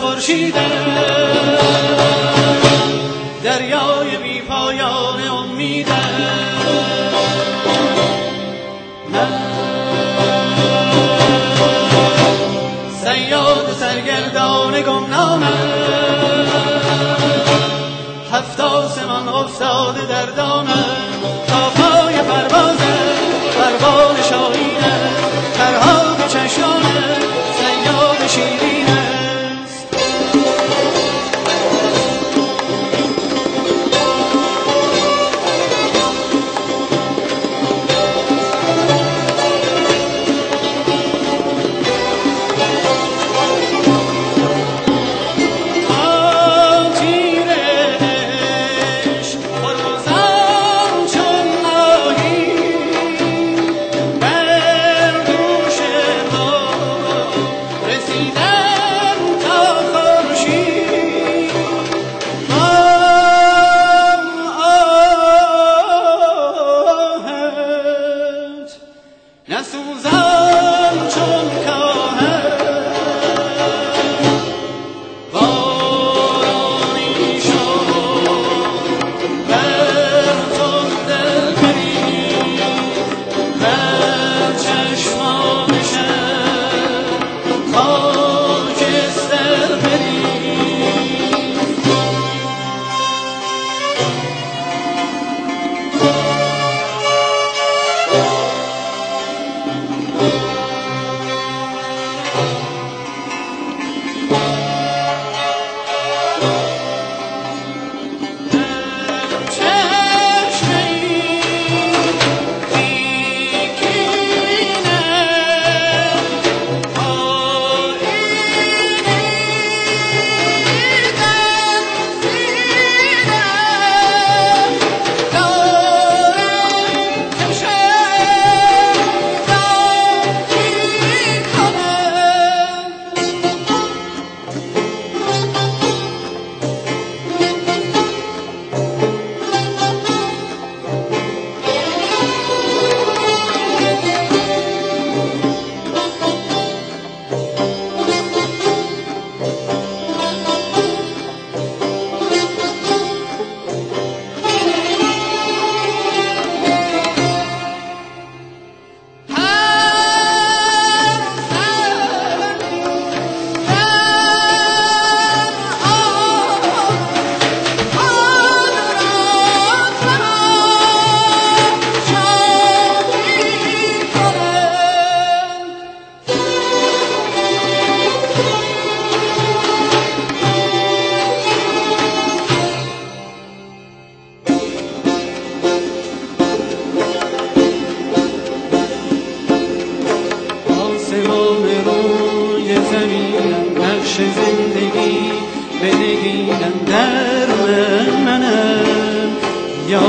خورشید دریای بی پایان امید سیاد سرگردان گمنامم هفت آسمان افتاده در دامم تا پای پروازه پروان شاهینه. ترها نسوزان چون کاهت آسمان روی زمین نقش زندگی بنگینم در من منم. یا